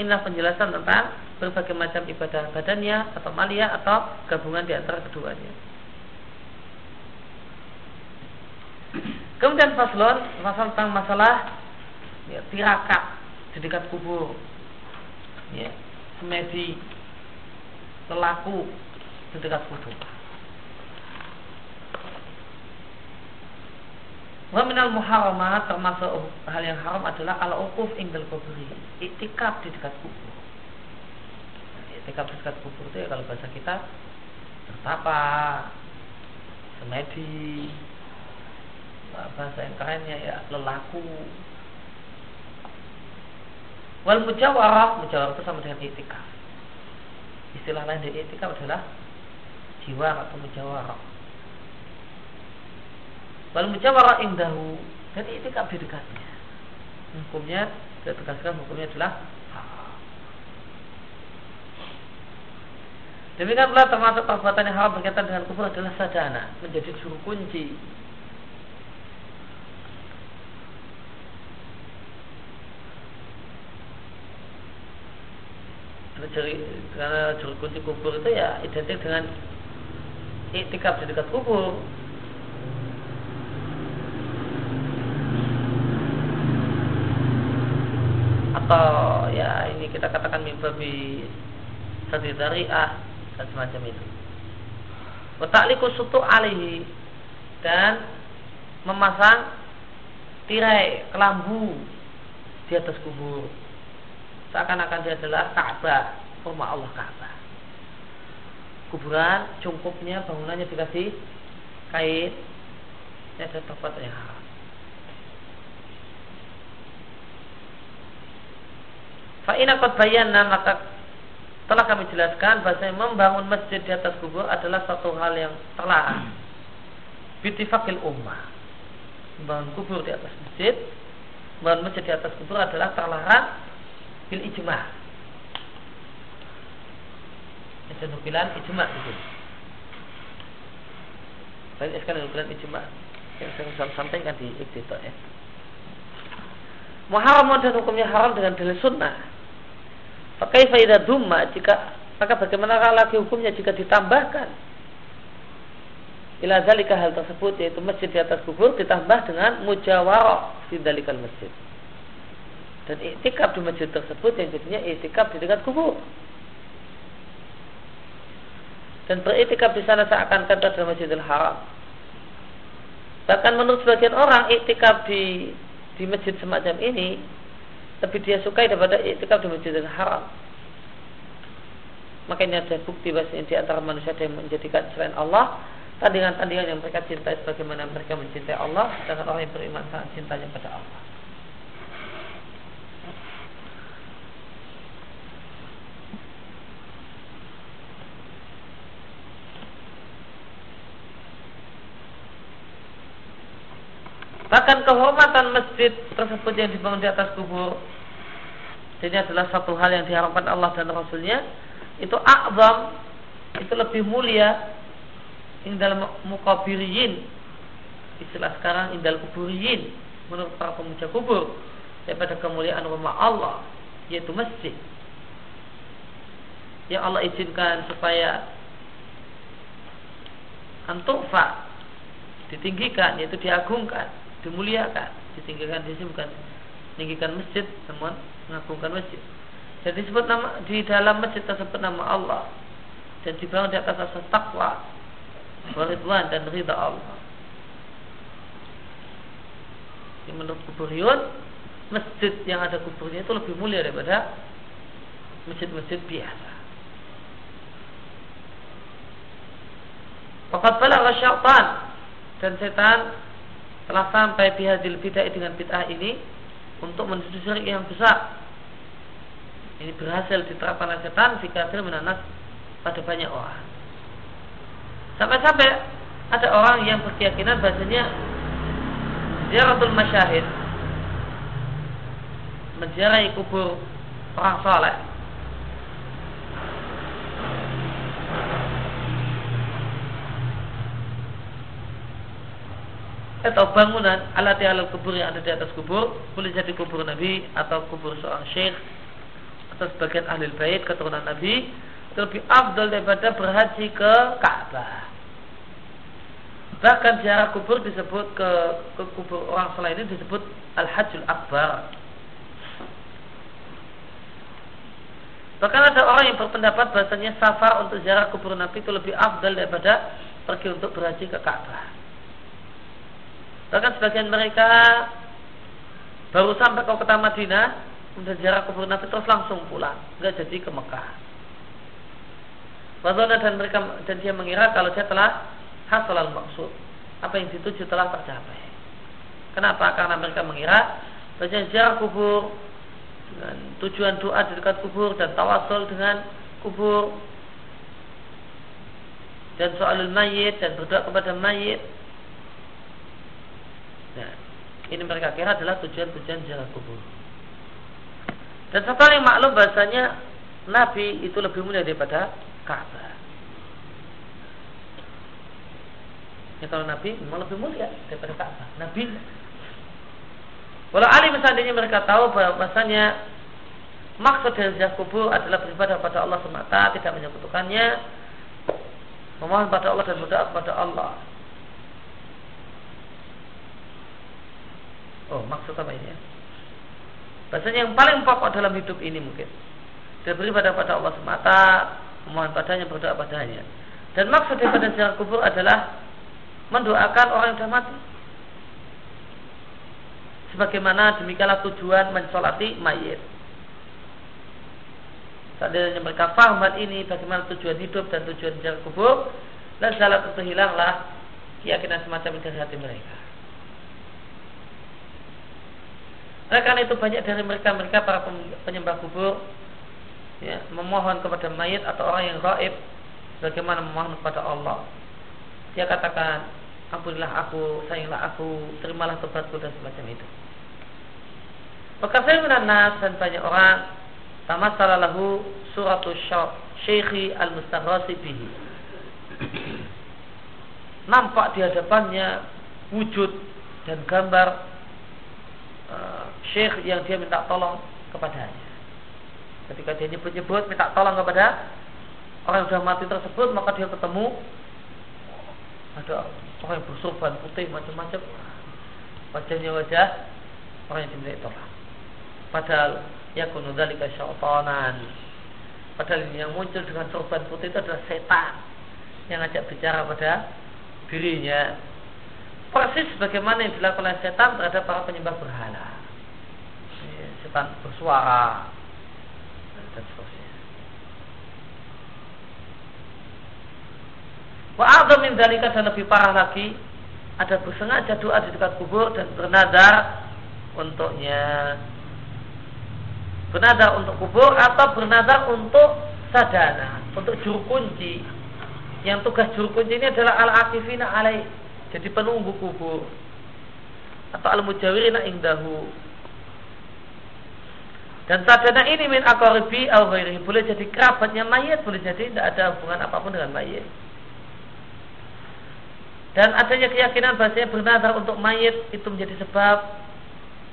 inilah penjelasan tentang berbagai macam ibadah badannya atau malia atau gabungan di antara keduanya. Kemudian faslon, pasal tentang masalah ya, tirakat dekat kubur, ya, semedi, lelaku di dekat kubur. Wa minal muharramat termasuk hal yang haram adalah al uquf indal kuburi. Iktikaf di dekat kubur. Iktikaf di dekat kubur itu ya kalau bahasa kita bertapa, semedi, bahasa yang kerennya ya lelaku. Wal mujawarah, mujawarah itu sama dengan iktikaf. Istilah lain dari iktikaf adalah jiwa atau mujawarah Wal mujawarah indahu. Jadi itikaf di dekatnya. Hukumnya kita tegaskan hukumnya adalah Demikian pula termasuk perbuatan yang haram berkaitan dengan kubur adalah sadana, menjadi juru kunci. Karena juru kunci kubur itu ya identik dengan itikaf di dekat kubur. Atau ya ini kita katakan mimpi satu ah dan semacam itu. Watakliku sutu alihi dan memasang tirai kelambu di atas kubur. Seakan-akan dia adalah Ka'bah rumah Allah Ka'bah kuburan cungkupnya bangunannya dikasih kain ini ada tempat yang haram Fa'ina bayana maka telah kami jelaskan bahwa membangun masjid di atas kubur adalah satu hal yang terlarang. Bitifakil ummah. Membangun kubur di atas masjid, membangun masjid di atas kubur adalah terlarang bil ijma. Itu nukilan ijma itu. banyak sekali ukuran ijma yang saya sampaikan di iktidal ya. Muharam dan hukumnya haram dengan dalil sunnah. Pakai faidah duma jika maka bagaimana lagi hukumnya jika ditambahkan? Ila zalika hal tersebut yaitu masjid di atas kubur ditambah dengan mujawarah di dalikal masjid. Dan iktikaf di masjid tersebut yang jadinya iktikaf di dekat kubur dan beriktikaf di sana seakan-akan adalah Masjidil Haram. Bahkan menurut sebagian orang iktikaf di di masjid semacam ini lebih dia sukai daripada iktikaf di Masjidil Haram. Makanya ada bukti bahasanya di antara manusia yang menjadikan selain Allah tandingan-tandingan yang mereka cintai sebagaimana mereka mencintai Allah dengan orang yang beriman sangat cintanya pada Allah. Bahkan kehormatan masjid tersebut yang dibangun di atas kubur ini adalah satu hal yang diharapkan Allah dan Rasulnya. Itu akbam itu lebih mulia. Dalam mukabiriyin. Istilah sekarang indal kuburiyin menurut para pemuja kubur. Daripada kemuliaan rumah Allah yaitu masjid. Yang Allah izinkan supaya antufa ditinggikan yaitu diagungkan dimuliakan ditinggikan di sini bukan meninggikan masjid namun mengagungkan masjid. Dan disebut nama di dalam masjid tersebut nama Allah. Dan dibangun di atas asas takwa waridwan dan ridha Allah. Ini menurut kuburiyun masjid yang ada kuburnya itu lebih mulia daripada masjid-masjid biasa. Fakat balagha syaitan dan setan telah sampai bihadil bid'ah dengan bid'ah ini untuk menuju syirik yang besar. Ini berhasil diterapkan oleh setan fikafir menanas pada banyak orang. Sampai-sampai ada orang yang berkeyakinan bahasanya ziaratul masyahid menziarahi kubur orang saleh atau bangunan alat alat kubur yang ada di atas kubur boleh jadi kubur Nabi atau kubur seorang syekh atau sebagian ahli bait keturunan Nabi itu lebih afdal daripada berhaji ke Ka'bah. Bahkan jarak kubur disebut ke, ke kubur orang selain ini disebut Al-Hajjul Akbar. Bahkan ada orang yang berpendapat bahasanya safar untuk jarak kubur Nabi itu lebih afdal daripada pergi untuk berhaji ke Ka'bah. Bahkan sebagian mereka baru sampai ke kota Madinah, kemudian jarak kubur Nabi terus langsung pulang, nggak jadi ke Mekah. Wadona dan mereka dan dia mengira kalau dia telah hasil al maksud, apa yang dituju telah tercapai. Kenapa? Karena mereka mengira bahwa jarak kubur dengan tujuan doa di dekat kubur dan tawasul dengan kubur dan soalul mayit dan berdoa kepada mayit ini mereka kira adalah tujuan-tujuan ziarah kubur. Dan satu yang maklum bahasanya Nabi itu lebih mulia daripada Ka'bah. Ya kalau Nabi memang lebih mulia daripada Ka'bah. Nabi. Walau seandainya mereka tahu bahasanya maksud dari ziarah kubur adalah beribadah pada Allah semata, tidak menyebutkannya, memohon pada Allah dan berdoa kepada Allah. Oh, maksud apa ini ya? Bahasanya yang paling pokok dalam hidup ini mungkin. Dia beribadah pada Allah semata, memohon padanya, berdoa padanya. Dan maksud daripada ziarah kubur adalah mendoakan orang yang sudah mati. Sebagaimana demikianlah tujuan mensolati mayit. Seandainya mereka faham hal ini bagaimana tujuan hidup dan tujuan ziarah kubur, dan salah itu hilanglah keyakinan semacam dari hati mereka. Oleh karena itu banyak dari mereka-mereka para penyembah kubur ya, memohon kepada mayit atau orang yang gaib bagaimana memohon kepada Allah. Dia katakan, ampunilah aku, sayanglah aku, terimalah tobatku dan semacam itu. Maka saya nas dan banyak orang sama salah lahu suratul syekhi al-mustarrasi bihi. nampak di hadapannya wujud dan gambar uh, syekh yang dia minta tolong kepadanya. Ketika dia nyebut-nyebut minta tolong kepada orang yang sudah mati tersebut, maka dia ketemu ada orang yang bersorban putih macam-macam wajahnya wajah orang yang diminta tolong. Padahal yakunu dzalika syaitanan. Padahal yang muncul dengan sorban putih itu adalah setan yang ngajak bicara pada dirinya. Persis bagaimana yang dilakukan setan terhadap para penyembah berhala. Setan bersuara dan seterusnya. Wa min dalika dan lebih parah lagi ada bersengaja doa di dekat kubur dan bernadar untuknya bernadar untuk kubur atau bernadar untuk sadana, untuk juru kunci. Yang tugas juru kunci ini adalah al-akifina alai, jadi penunggu kubur. Atau al-mujawirina indahu. Dan sadana ini min akoribi al boleh jadi kerabatnya mayat, boleh jadi tidak ada hubungan apa pun dengan mayat. Dan adanya keyakinan bahasanya bernadar untuk mayat itu menjadi sebab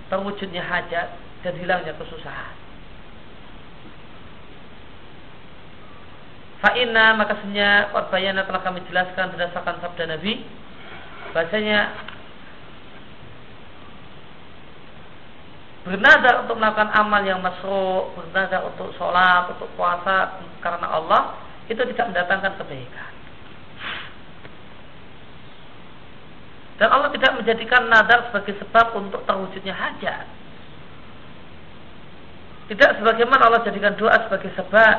terwujudnya hajat dan hilangnya kesusahan. Fa'inna maka sebenarnya bayana telah kami jelaskan berdasarkan sabda Nabi bahasanya bernazar untuk melakukan amal yang masuk, bernazar untuk sholat, untuk puasa karena Allah itu tidak mendatangkan kebaikan. Dan Allah tidak menjadikan nazar sebagai sebab untuk terwujudnya hajat. Tidak sebagaimana Allah jadikan doa sebagai sebab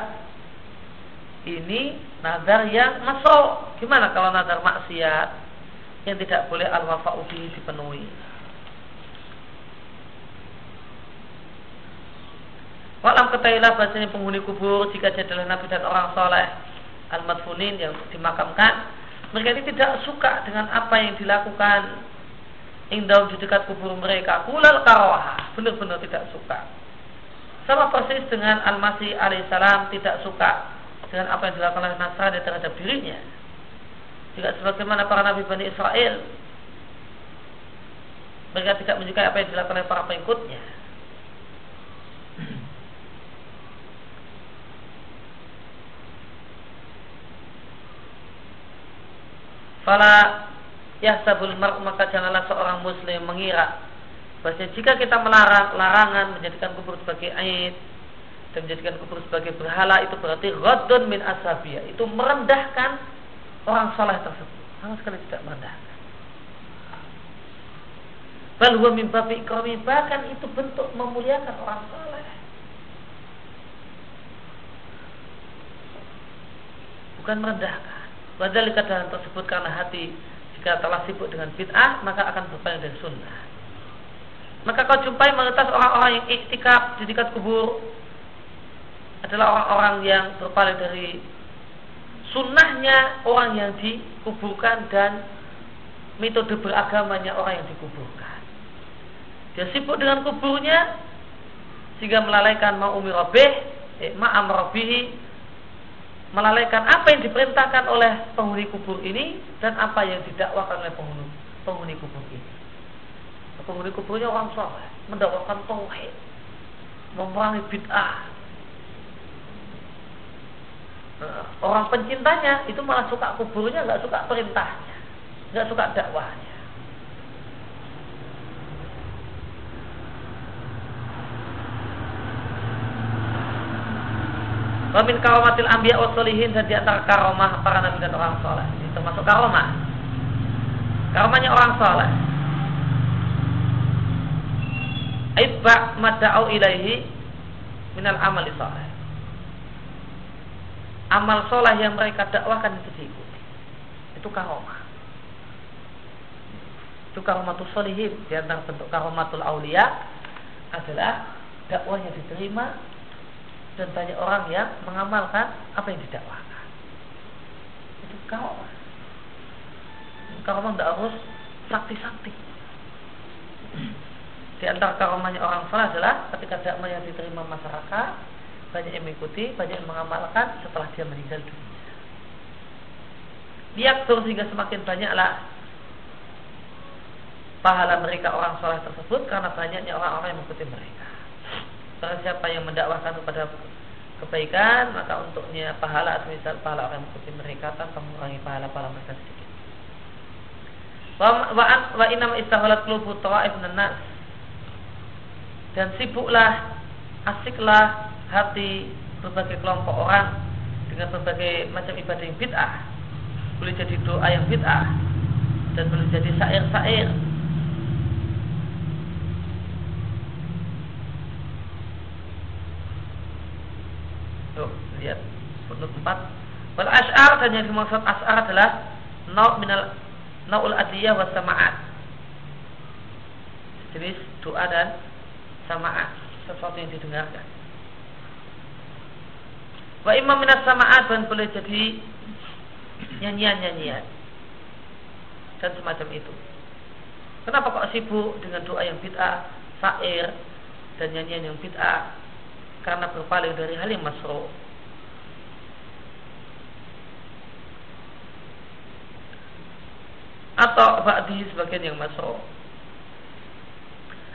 ini nazar yang masuk. Gimana kalau nazar maksiat yang tidak boleh al-wafa'ubi dipenuhi? Walam ketahuilah bahasanya penghuni kubur jika jadi adalah nabi dan orang soleh al-madfunin yang dimakamkan mereka ini tidak suka dengan apa yang dilakukan indah di dekat kubur mereka kulal karawah benar-benar tidak suka sama persis dengan al-masih alaihissalam tidak suka dengan apa yang dilakukan oleh Nasrani terhadap dirinya. Juga sebagaimana para nabi Bani Israel mereka tidak menyukai apa yang dilakukan oleh para pengikutnya. Fala yahsabul mar maka janganlah seorang muslim mengira bahwa jika kita melarang larangan menjadikan kubur sebagai aid dan menjadikan kubur sebagai berhala itu berarti ghadun min asabiyah itu merendahkan orang soleh tersebut. Sama sekali tidak merendahkan. Bal huwa min babi bahkan itu bentuk memuliakan orang soleh. Bukan merendahkan padahal keadaan tersebut karena hati jika telah sibuk dengan bid'ah maka akan berpaling dari sunnah maka kau jumpai mayoritas orang-orang yang iktikaf di dekat kubur adalah orang-orang yang berpaling dari sunnahnya orang yang dikuburkan dan metode beragamanya orang yang dikuburkan. Dia sibuk dengan kuburnya sehingga melalaikan ma'umi robeh, eh, ma'am melalaikan apa yang diperintahkan oleh penghuni kubur ini dan apa yang didakwakan oleh penghuni, penghuni kubur ini. Penghuni kuburnya orang soleh, mendakwakan tauhid, memerangi bid'ah, Eh, orang pencintanya itu malah suka kuburnya, nggak suka perintahnya, nggak suka dakwahnya. Wamin karomatil ambiya wa solihin dan di antara karomah para nabi dan orang soleh. Ini termasuk karomah. Karomahnya orang soleh. Aibba mada'au ilaihi minal amali soleh amal soleh yang mereka dakwahkan itu diikuti. Itu karomah. Itu karomatul solihin. Di antara bentuk karomatul aulia adalah dakwahnya diterima dan banyak orang yang mengamalkan apa yang didakwahkan. Itu karomah. Karomah tidak harus sakti-sakti. Di antara karomahnya orang soleh adalah ketika dakwah yang diterima masyarakat banyak yang mengikuti, banyak yang mengamalkan setelah dia meninggal dunia. Liaktur sehingga semakin banyaklah pahala mereka orang soleh tersebut karena banyaknya orang-orang yang mengikuti mereka. Barang siapa yang mendakwahkan kepada kebaikan maka untuknya pahala semisal pahala orang mengikuti mereka tanpa mengurangi pahala-pahala mereka sedikit. Wa wa inam istahalat qulubu ta'if nas. Dan sibuklah asiklah hati berbagai kelompok orang dengan berbagai macam ibadah yang bid'ah. Boleh jadi doa yang bid'ah dan boleh jadi sair-sair 24 wal asy'ar dan yang dimaksud asy'ar adalah nau' minal naul adiyah wa sama'at. Jenis doa dan sama'at. Sesuatu yang didengarkan. Wa imam minas sama'at dan boleh jadi nyanyian-nyanyian. Dan semacam itu. Kenapa kok sibuk dengan doa yang bid'ah sair dan nyanyian yang bid'ah? Karena berpaling dari hal yang masroh Atau ba'di sebagian yang masruh.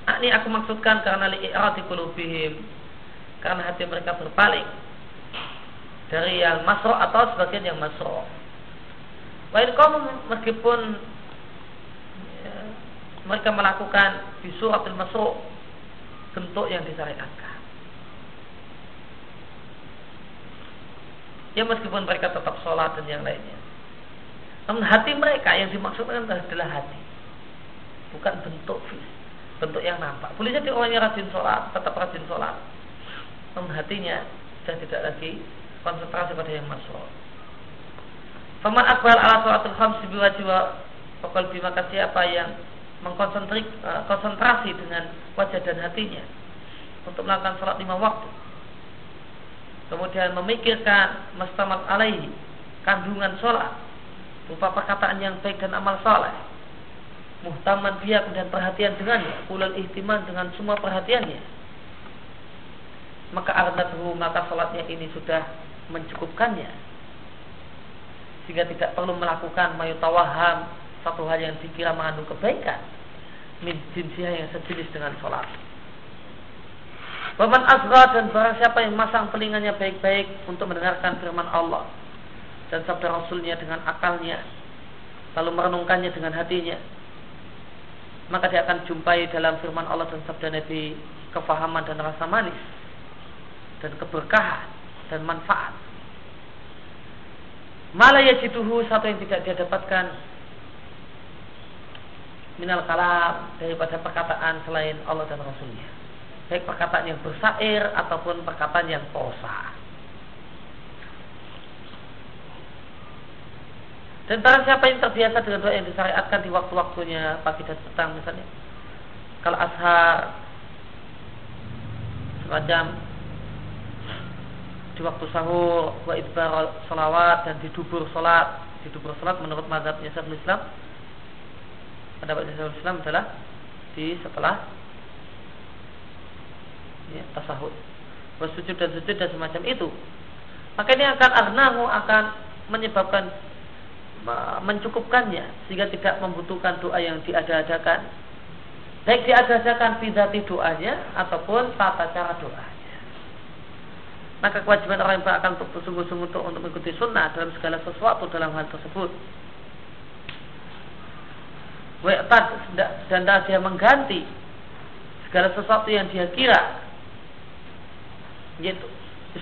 Ah, ini aku maksudkan karena li'irati kulubihim karena hati mereka berpaling dari yang masroh atau sebagian yang masroh. Wain kaum meskipun ya, mereka melakukan di suratil masroh bentuk yang disyariatkan. Ya meskipun mereka tetap sholat dan yang lainnya. Namun hati mereka yang dimaksudkan adalah hati. Bukan bentuk fisik. Bentuk yang nampak. Boleh jadi orangnya rajin sholat, tetap rajin sholat. Namun hatinya sudah tidak lagi konsentrasi pada yang masuk. Faman akbal ala sholatul khams biwajib wa bima siapa yang mengkonsentrasi eh, dengan wajah dan hatinya untuk melakukan sholat lima waktu kemudian memikirkan mustamal alaihi kandungan sholat berupa perkataan yang baik dan amal soleh muhtaman dia kemudian perhatian dengannya. Ulal ihtiman dengan semua perhatiannya. Maka arnatuhu maka sholatnya ini sudah mencukupkannya. Sehingga tidak perlu melakukan mayutawaham satu hal yang dikira mengandung kebaikan. Min yang sejenis dengan sholat Waman asra dan barang siapa yang masang telinganya baik-baik untuk mendengarkan firman Allah dan sabda Rasulnya dengan akalnya, lalu merenungkannya dengan hatinya, maka dia akan jumpai dalam firman Allah dan sabda Nabi kefahaman dan rasa manis dan keberkahan dan manfaat. Malah yajiduhu satu yang tidak dia dapatkan minal kalam daripada perkataan selain Allah dan Rasulnya baik perkataan yang bersair ataupun perkataan yang prosa. Dan barang siapa yang terbiasa dengan doa yang disyariatkan di waktu-waktunya pagi dan petang misalnya. Kalau ashar semacam di waktu sahur wa idbar salawat dan di dubur salat di dubur salat menurut mazhabnya Syekhul Islam pendapat Syekhul Islam adalah di setelah ya, tasahud bersujud dan sujud dan semacam itu. Maka ini akan arnahu akan menyebabkan mencukupkannya sehingga tidak membutuhkan doa yang diada-adakan. Baik diada-adakan bidati doanya ataupun tata cara doanya. Maka kewajiban orang yang akan untuk bersungguh-sungguh untuk, untuk mengikuti sunnah dalam segala sesuatu dalam hal tersebut. Dan dia mengganti segala sesuatu yang dia kira yaitu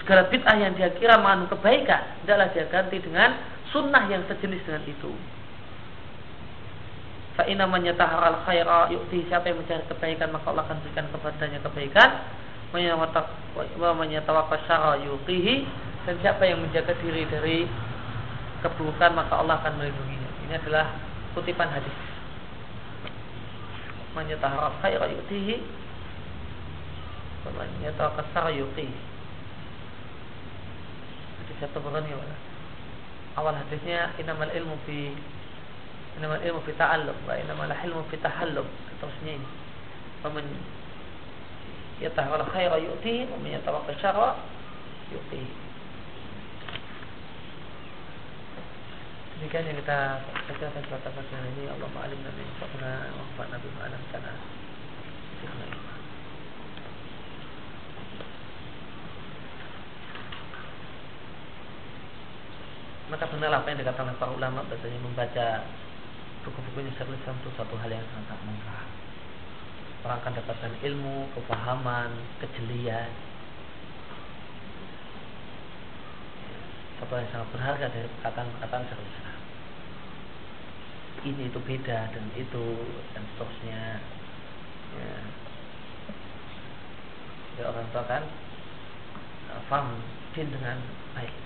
segala bid'ah yang dia kira mengandung kebaikan adalah dia ganti dengan sunnah yang sejenis dengan itu. Fa'ina al khaira yu'ti siapa yang mencari kebaikan maka Allah akan berikan kepadanya kebaikan. Menyatawakkal syara yu'tihi dan siapa yang menjaga diri dari keburukan maka Allah akan melindunginya. Ini adalah kutipan hadis. Menyatawakkal khaira yu'tihi yatawakkal yuqi hadis satu bukan gimana awal hadisnya inamal ilmu fi inamal ilmu fi ta'allum wa inamal ilmu fi tahallum seterusnya ini faman yatawakkal khaira yu'ti wa man yatawakkal syarra yu'ti demikian yang kita baca dan baca hari ini Allah ma'alim nabi Fa'na wa fa'na bima'alam kana Maka benarlah apa yang dikatakan para ulama Bahasanya membaca buku-bukunya Syekhul Islam itu satu hal yang sangat murah Orang akan dapatkan ilmu, kefahaman, kejelian. Satu yang sangat berharga dari perkataan-perkataan Syekhul Ini itu beda dan itu dan seterusnya. Ya. ya orang itu akan uh, faham dengan baik